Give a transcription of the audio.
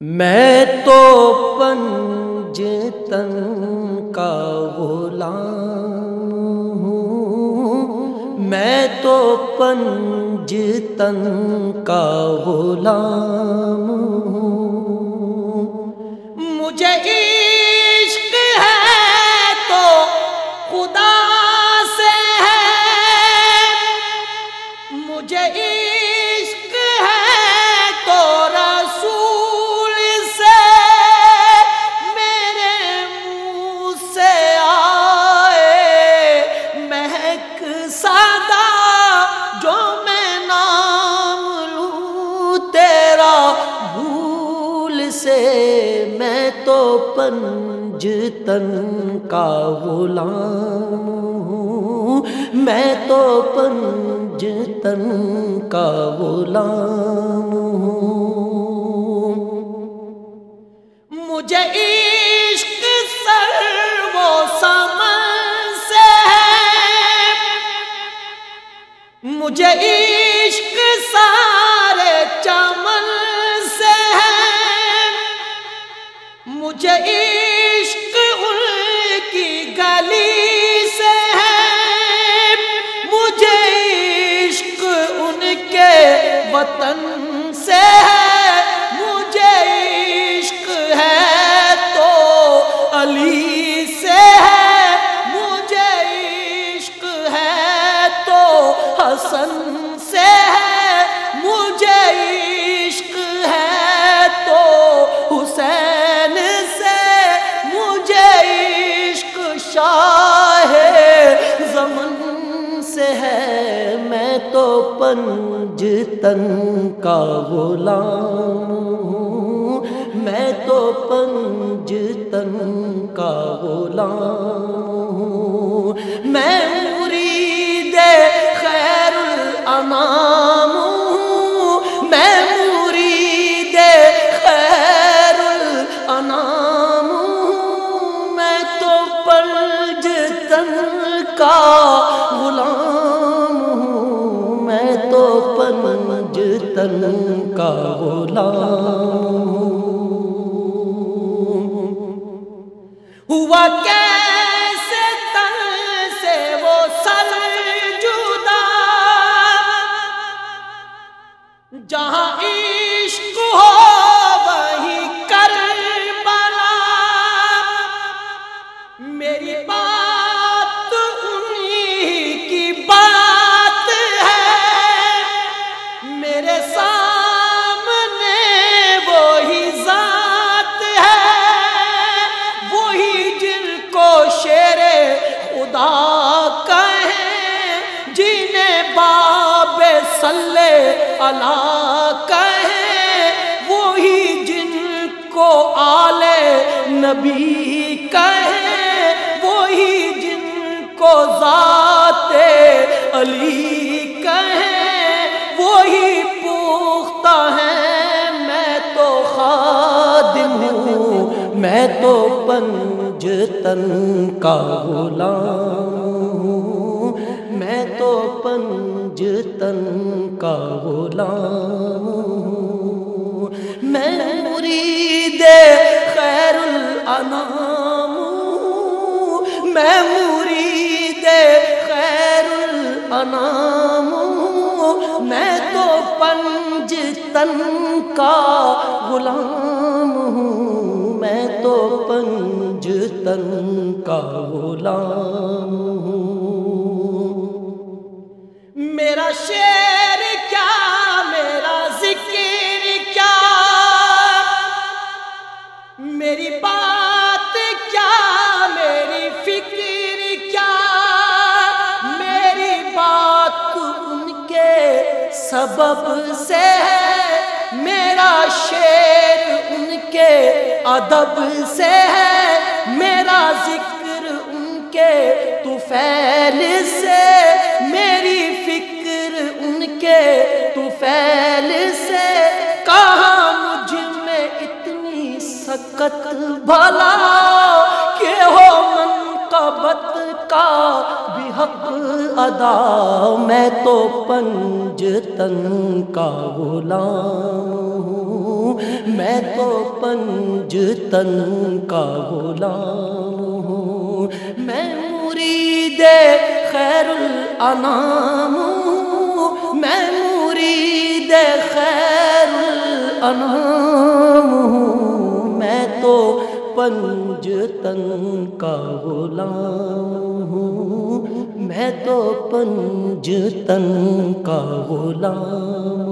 میں تو پنج تن کا غلام ہوں۔ میں تو پنج تن کا غلام ہوں۔ مجھے عشق ہے پنج تن کا غلام ہوں۔ میں تو پنج تن کا غلام ہوں۔ مجھے عشق سر وہ سمن سے ہے۔ مجھے وطن تو پنج تن کا غلام ہوں۔ میں تو پنج تن کا غلام پنج تن کا غلام ہوا کیسے تن سے وہ سر جدا؟ جہاں اللہ کہیں وہی جن کو آل نبی کہیں وہی جن کو ذات علی کہیں۔ میں تو پنج تن کا غلام ہوں۔ میں تو پنج تن کا غلام ہوں۔ میں مرید خیر الانام ہوں۔ میں مرید خیر الانام ہوں۔ میں تو پنج تن کا غلام تن کا غلام ہوں۔ میرا شیر کیا، میرا ذکر کیا؟ میری بات کیا، میری فکر کیا؟ میری بات ان کے سبب سے ہے۔ میرا شیر ان کے ادب سے ہے۔ میرا ذکر ان کے توفیل سے، میری فکر ان کے توفیل سے۔ کہاں مجھ میں اتنی سکت بھلا کہ ہو من کا بت کا حق ادا؟ میں تو پنج تن کا غلام ہوں۔ میں تو پنج تن کا غلام ہوں۔ میں مرید خیر الانام ہوں۔ میں مرید خیر الانام ہوں۔ میں تو پنج تن کا غلام ہوں۔ میں تو پنج تن کا غلام